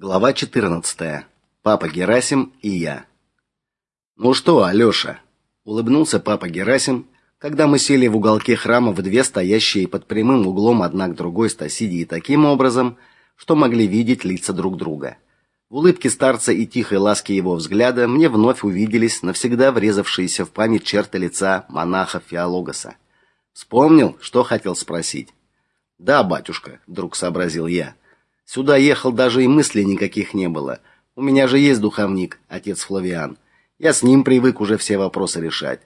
Глава 14. Папа Герасим и я. Ну что, Алёша? улыбнулся папа Герасим, когда мы сели в уголке храма в две стоящие под прямым углом одна к другой стасидии таким образом, что могли видеть лица друг друга. В улыбке старца и тихой ласке его взгляда мне вновь увиделись навсегда врезавшиеся в память черты лица монаха Феологоса. Вспомнил, что хотел спросить. "Да, батюшка", вдруг сообразил я. Сюда ехал даже и мыслей никаких не было. У меня же есть духовник, отец Флавиан. Я с ним привык уже все вопросы решать.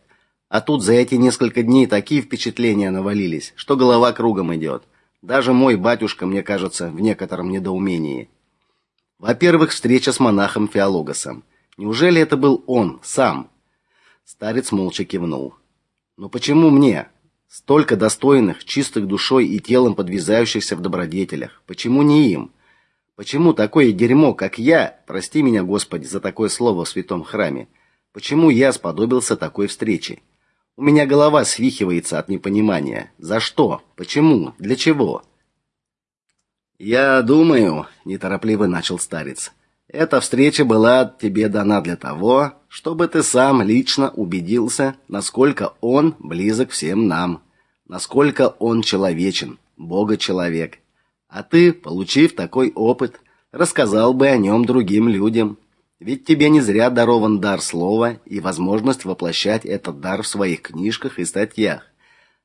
А тут за эти несколько дней такие впечатления навалились, что голова кругом идет. Даже мой батюшка, мне кажется, в некотором недоумении. Во-первых, встреча с монахом Феологосом. Неужели это был он сам? Старец молча кивнул. Но почему мне? Столько достойных, чистых душой и телом подвязающихся в добродетелях. Почему не им? Почему такое дерьмо, как я, прости меня, Господи, за такое слово в святом храме? Почему я сподобился такой встречи? У меня голова свихивается от непонимания. За что? Почему? Для чего? Я думаю, неторопливо начал старец. Эта встреча была тебе дана для того, чтобы ты сам лично убедился, насколько он близок всем нам, насколько он человечен, Бога-человек. А ты, получив такой опыт, рассказал бы о нем другим людям. Ведь тебе не зря дарован дар слова и возможность воплощать этот дар в своих книжках и статьях,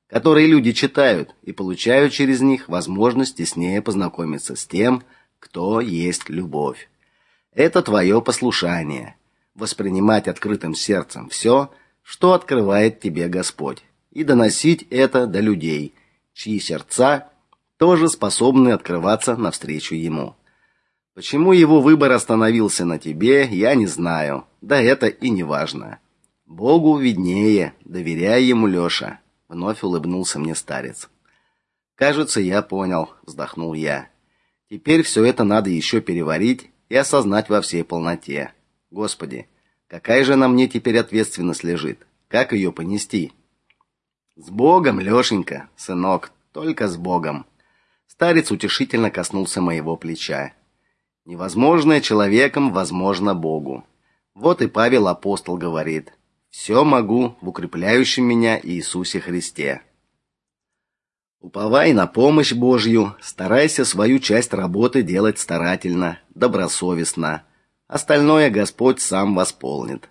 которые люди читают и получают через них возможность теснее познакомиться с тем, кто есть любовь. Это твое послушание воспринимать открытым сердцем все, что открывает тебе Господь, и доносить это до людей, чьи сердца тоже способны открываться навстречу ему. Почему его выбор остановился на тебе, я не знаю. Да это и не важно. Богу виднее, доверяй ему, Лёша. Вновь улыбнулся мне старец. Кажется, я понял, вздохнул я. Теперь все это надо еще переварить и осознать во всей полноте. Господи, какая же на мне теперь ответственность лежит? Как ее понести? С Богом, Лёшенька, сынок, только с Богом. Старец утешительно коснулся моего плеча. Невозможное человеком возможно Богу. Вот и Павел апостол говорит: «Все могу в укрепляющем меня Иисусе Христе". Уповай на помощь Божью, старайся свою часть работы делать старательно, добросовестно. Остальное Господь сам восполнит.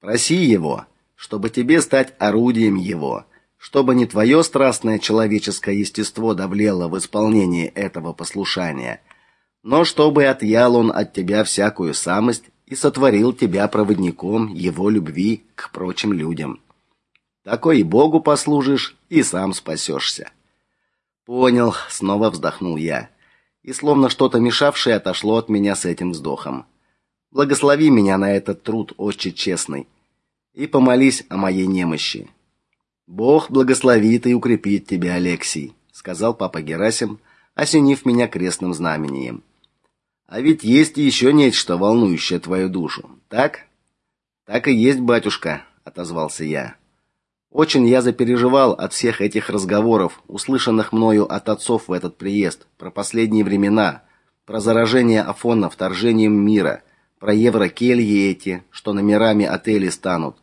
Проси его, чтобы тебе стать орудием его, чтобы не твое страстное человеческое естество давлело в исполнении этого послушания, но чтобы отъял он от тебя всякую самость и сотворил тебя проводником его любви к прочим людям. Такой и Богу послужишь, и сам спасешься. Понял, снова вздохнул я. И словно что-то мешавшее отошло от меня с этим вздохом. Благослови меня на этот труд, Отче честный, и помолись о моей немощи. Бог благословит и укрепит тебя, Алексей, сказал папа Герасим, осенив меня крестным знамением. А ведь есть еще нечто волнующее твою душу, так? Так и есть, батюшка, отозвался я. Очень я запереживал от всех этих разговоров, услышанных мною от отцов в этот приезд, про последние времена, про заражение Афона вторжением мира, про еврокельи эти, что номерами отелей станут,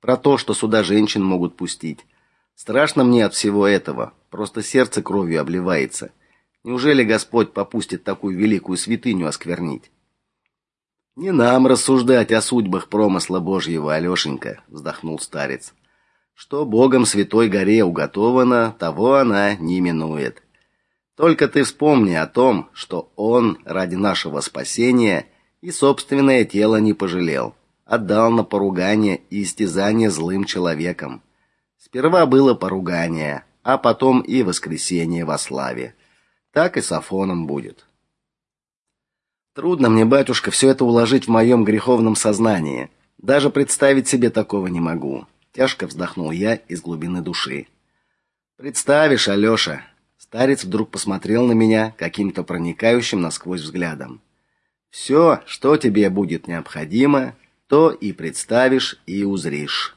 про то, что сюда женщин могут пустить. Страшно мне от всего этого, просто сердце кровью обливается. Неужели Господь попустит такую великую святыню осквернить? Не нам рассуждать о судьбах промысла Божьего, Алёшенька, вздохнул старец. Что Богом святой горе уготовано, того она не минует. Только ты вспомни о том, что он ради нашего спасения и собственное тело не пожалел, отдал на поругание и истязание злым человеком. Сперва было поругание, а потом и воскресение во славе. Так и с Афоном будет. Трудно мне, батюшка, все это уложить в моем греховном сознании. Даже представить себе такого не могу. Тяжко вздохнул я из глубины души. Представишь, Алёша, старец вдруг посмотрел на меня каким-то проникающим насквозь взглядом. Все, что тебе будет необходимо, то и представишь и узришь.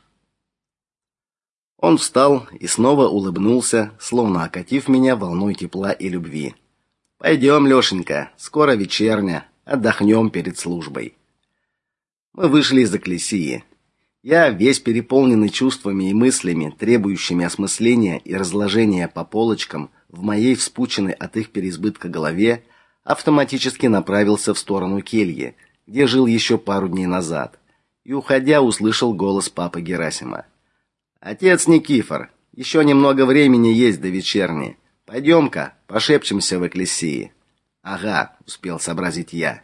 Он встал и снова улыбнулся, словно окатив меня волной тепла и любви. Пойдем, Лёшенька, скоро вечерня, Отдохнем перед службой. Мы вышли из Экклесии. Я, весь переполненный чувствами и мыслями, требующими осмысления и разложения по полочкам в моей вспученной от их переизбытка голове, автоматически направился в сторону кельи, где жил еще пару дней назад, и уходя, услышал голос папы Герасима. Отец Никифор, еще немного времени есть до вечерни. Пойдем-ка, пошепчемся в экклесии. Ага, успел сообразить я.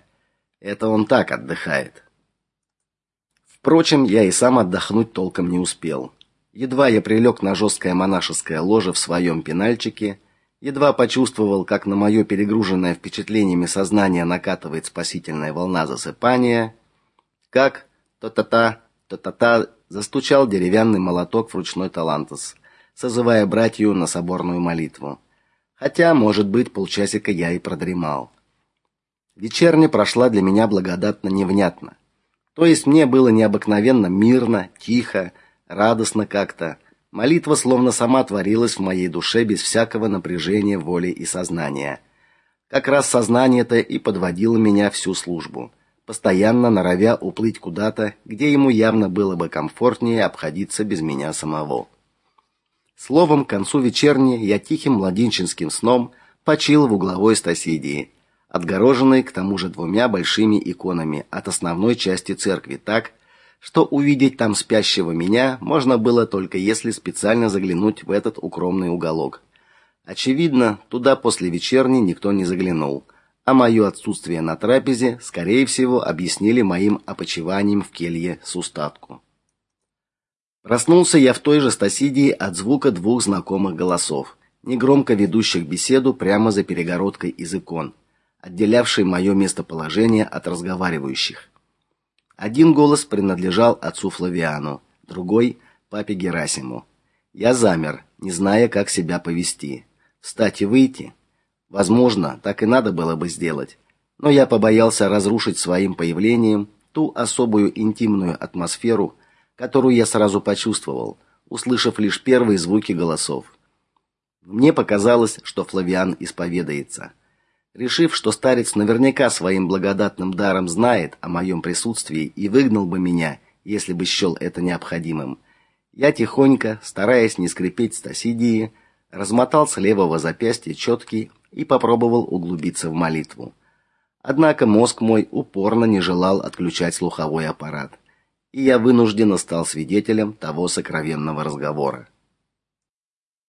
Это он так отдыхает. Впрочем, я и сам отдохнуть толком не успел. Едва я прилег на жесткое монашеское ложе в своем пенальчике, едва почувствовал, как на мое перегруженное впечатлениями сознание накатывает спасительная волна засыпания, как то-та-та, то-та-та застучал деревянный молоток в ручной талантус, созывая братью на соборную молитву. Хотя, может быть, полчасика я и продремал. Вечерня прошла для меня благодатно невнятно. То есть мне было необыкновенно мирно, тихо, радостно как-то. Молитва словно сама творилась в моей душе без всякого напряжения воли и сознания. Как раз сознание-то и подводило меня всю службу, постоянно норовя уплыть куда-то, где ему явно было бы комфортнее обходиться без меня самого. Словом, к концу вечерни я тихим младенческим сном почил в угловой стасидии, отгороженной к тому же двумя большими иконами от основной части церкви, так, что увидеть там спящего меня можно было только если специально заглянуть в этот укромный уголок. Очевидно, туда после вечерни никто не заглянул, а мое отсутствие на трапезе, скорее всего, объяснили моим опочиванием в келье с устатку. Проснулся я в той же стасидии от звука двух знакомых голосов, негромко ведущих беседу прямо за перегородкой из икон, отделявшей мое местоположение от разговаривающих. Один голос принадлежал отцу Флавиану, другой папе Герасиму. Я замер, не зная, как себя повести. Встать и выйти? Возможно, так и надо было бы сделать, но я побоялся разрушить своим появлением ту особую интимную атмосферу, которую я сразу почувствовал, услышав лишь первые звуки голосов. Мне показалось, что Флавиан исповедается. Решив, что старец наверняка своим благодатным даром знает о моем присутствии и выгнал бы меня, если бы счел это необходимым, я тихонько, стараясь не скрипеть стасидии, размотал с левого запястья четки и попробовал углубиться в молитву. Однако мозг мой упорно не желал отключать слуховой аппарат и я вынужденно стал свидетелем того сокровенного разговора.